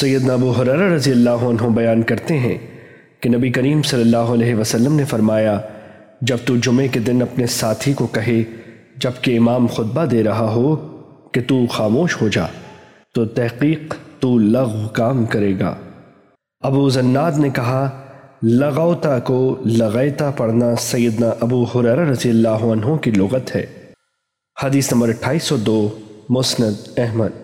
سیدنا ابو حرر رضی اللہ عنہ بیان کرتے ہیں کہ نبی کریم صلی اللہ علیہ وسلم نے فرمایا، جب تو جمعے کے دن اپنے ساتھی کو کہے، جبکہ امام خطبہ دے رہا ہو کہ تو خاموش ہو جا، تو تحقیق تو لغو کام کرے گا۔ ابو زناد نے کہا، لغوتا کو لغیتا پڑھنا سیدنا ابو حرر رضی اللہ عنہ کی لغت ہے۔ حدیث نمبر اٹھائیس سو دو، مسند احمد۔